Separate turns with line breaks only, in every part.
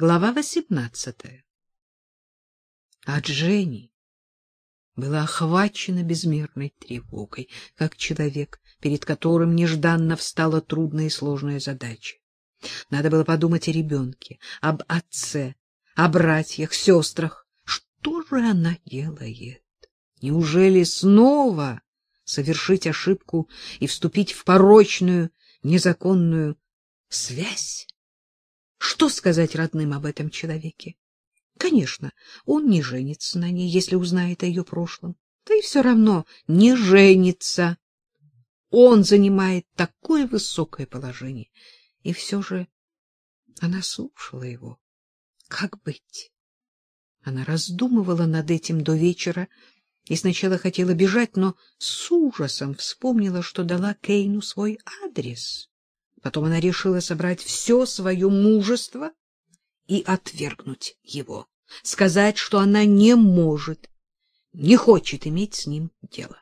Глава восемнадцатая. А Дженни была охвачена безмерной тревогой, как человек, перед которым нежданно встала трудная и сложная задача. Надо было подумать о ребенке, об отце, о братьях, сестрах. Что же она делает? Неужели снова совершить ошибку и вступить в порочную, незаконную связь? Что сказать родным об этом человеке? Конечно, он не женится на ней, если узнает о ее прошлом. Да и все равно не женится. Он занимает такое высокое положение. И все же она слушала его. Как быть? Она раздумывала над этим до вечера и сначала хотела бежать, но с ужасом вспомнила, что дала Кейну свой адрес. Потом она решила собрать все свое мужество и отвергнуть его, сказать, что она не может, не хочет иметь с ним дело.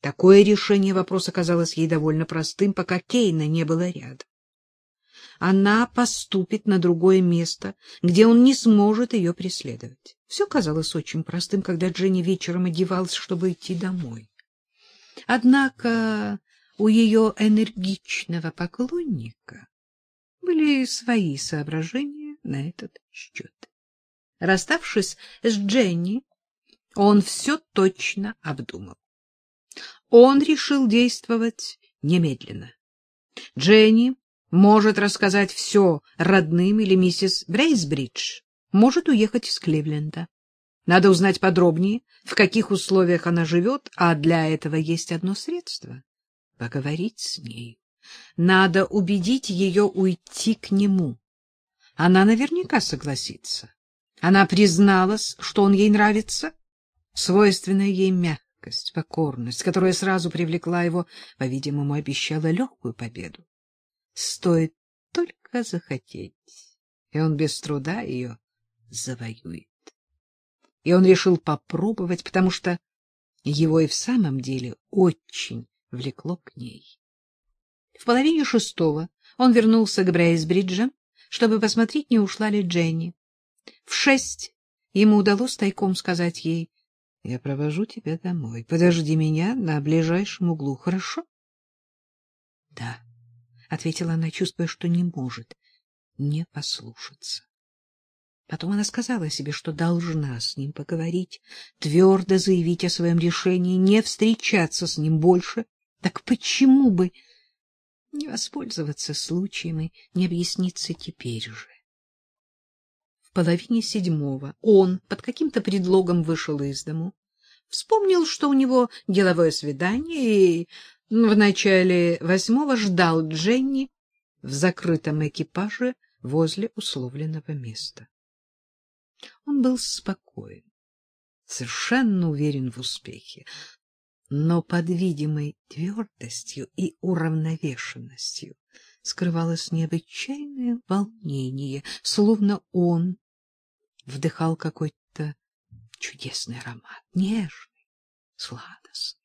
Такое решение вопроса казалось ей довольно простым, пока Кейна не было рядом. Она поступит на другое место, где он не сможет ее преследовать. Все казалось очень простым, когда Дженни вечером одевалась, чтобы идти домой. Однако у ее энергичного поклонника были свои соображения на этот счет. Расставшись с Дженни, он все точно обдумал. Он решил действовать немедленно. Дженни может рассказать все родным или миссис Брейсбридж, может уехать из Кливленда. Надо узнать подробнее, в каких условиях она живет, а для этого есть одно средство — поговорить с ней. Надо убедить ее уйти к нему. Она наверняка согласится. Она призналась, что он ей нравится, свойственная ей мягкость, покорность, которая сразу привлекла его, по-видимому, обещала легкую победу. Стоит только захотеть, и он без труда ее завоюет. И он решил попробовать, потому что его и в самом деле очень влекло к ней. В половине шестого он вернулся к Брейсбриджам, чтобы посмотреть, не ушла ли Дженни. В шесть ему удалось тайком сказать ей, — Я провожу тебя домой. Подожди меня на ближайшем углу, хорошо? — Да, — ответила она, чувствуя, что не может не послушаться. Потом она сказала себе, что должна с ним поговорить, твердо заявить о своем решении не встречаться с ним больше. Так почему бы не воспользоваться случаем и не объясниться теперь же? В половине седьмого он под каким-то предлогом вышел из дому, вспомнил, что у него деловое свидание, и в начале восьмого ждал Дженни в закрытом экипаже возле условленного места. Он был спокоен, совершенно уверен в успехе, но под видимой твердостью и уравновешенностью скрывалось необычайное волнение, словно он вдыхал какой-то чудесный аромат, нежный, сладостный,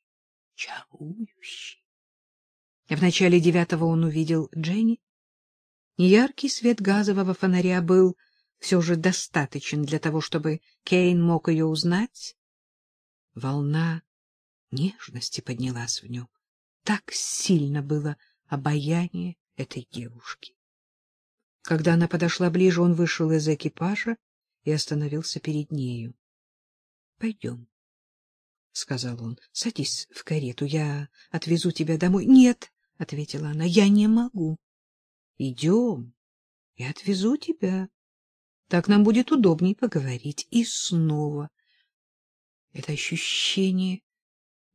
чарующий. В начале девятого он увидел Дженни. Неяркий свет газового фонаря был все же достаточен для того, чтобы Кейн мог ее узнать. Волна нежности поднялась в нем. Так сильно было обаяние этой девушки. Когда она подошла ближе, он вышел из экипажа и остановился перед нею. — Пойдем, — сказал он, — садись в карету, я отвезу тебя домой. — Нет, — ответила она, — я не могу. — Идем, я отвезу тебя. Так нам будет удобнее поговорить. И снова это ощущение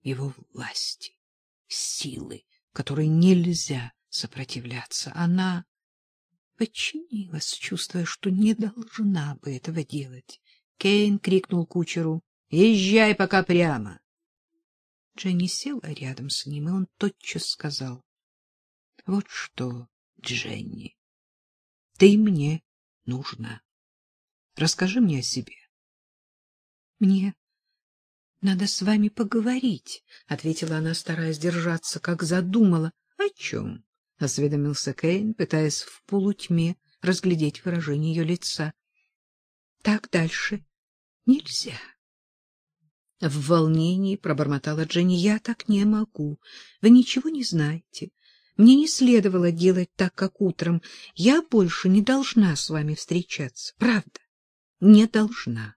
его власти, силы, которой нельзя сопротивляться. Она подчинилась, чувствуя, что не должна бы этого делать. Кейн крикнул кучеру: "Езжай пока прямо". Дженни села рядом с ним, и он тотчас сказал: "Вот что, Дженни, ты мне нужна. Расскажи мне о себе. — Мне надо с вами поговорить, — ответила она, стараясь держаться, как задумала. — О чем? — осведомился Кейн, пытаясь в полутьме разглядеть выражение ее лица. — Так дальше нельзя. В волнении пробормотала Дженни. — Я так не могу. Вы ничего не знаете. Мне не следовало делать так, как утром. Я больше не должна с вами встречаться. Правда, не должна.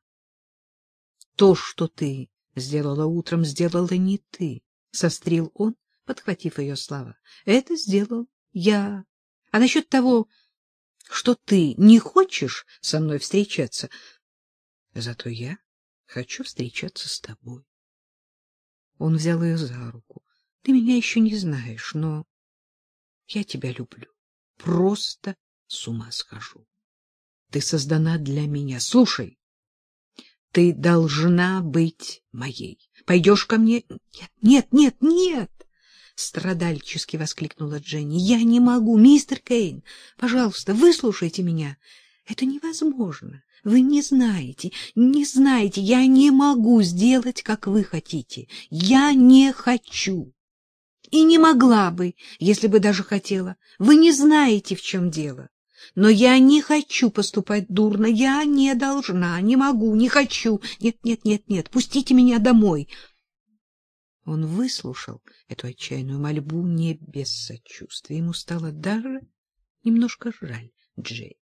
То, что ты сделала утром, сделала не ты, — сострил он, подхватив ее слова. Это сделал я. А насчет того, что ты не хочешь со мной встречаться, зато я хочу встречаться с тобой. Он взял ее за руку. Ты меня еще не знаешь, но я тебя люблю. Просто с ума схожу. Ты создана для меня. Слушай, ты должна быть моей. Пойдешь ко мне? Нет, нет, нет! Страдальчески воскликнула Дженни. Я не могу, мистер Кейн. Пожалуйста, выслушайте меня. Это невозможно. Вы не знаете, не знаете. Я не могу сделать, как вы хотите. Я не хочу. И не могла бы, если бы даже хотела. Вы не знаете, в чем дело. Но я не хочу поступать дурно. Я не должна, не могу, не хочу. Нет, нет, нет, нет. Пустите меня домой. Он выслушал эту отчаянную мольбу не без сочувствия. Ему стало даже немножко жаль Джейн.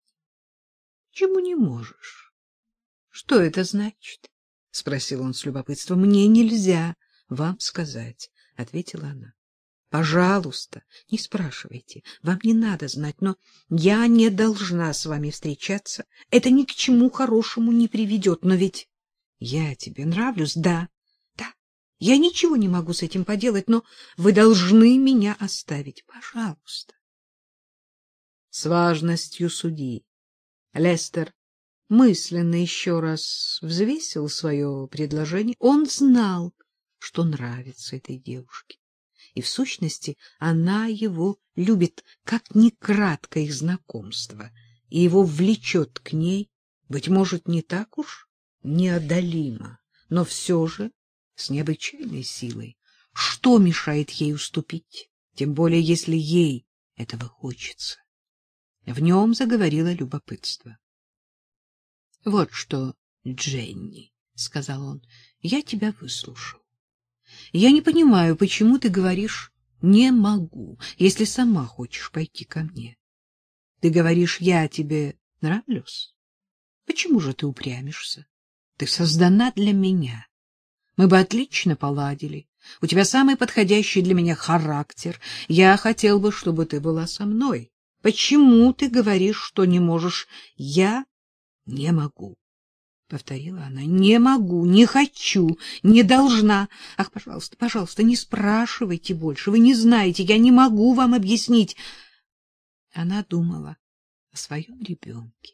— Чему не можешь? — Что это значит? — спросил он с любопытством. — Мне нельзя вам сказать, — ответила она. — Пожалуйста, не спрашивайте. Вам не надо знать, но я не должна с вами встречаться. Это ни к чему хорошему не приведет. Но ведь я тебе нравлюсь, да? Я ничего не могу с этим поделать, но вы должны меня оставить, пожалуйста. С важностью судьи Лестер мысленно еще раз взвесил свое предложение. Он знал, что нравится этой девушке. И в сущности она его любит, как ни кратко их знакомство, и его влечет к ней, быть может, не так уж неодолимо, но все же с необычайной силой. Что мешает ей уступить? Тем более, если ей этого хочется. В нем заговорило любопытство. — Вот что, Дженни, — сказал он, — я тебя выслушал. Я не понимаю, почему ты говоришь «не могу», если сама хочешь пойти ко мне. Ты говоришь «я тебе нравлюсь». Почему же ты упрямишься? Ты создана для меня. Мы бы отлично поладили. У тебя самый подходящий для меня характер. Я хотел бы, чтобы ты была со мной. Почему ты говоришь, что не можешь? Я не могу. Повторила она. Не могу, не хочу, не должна. Ах, пожалуйста, пожалуйста, не спрашивайте больше. Вы не знаете, я не могу вам объяснить. Она думала о своем ребенке.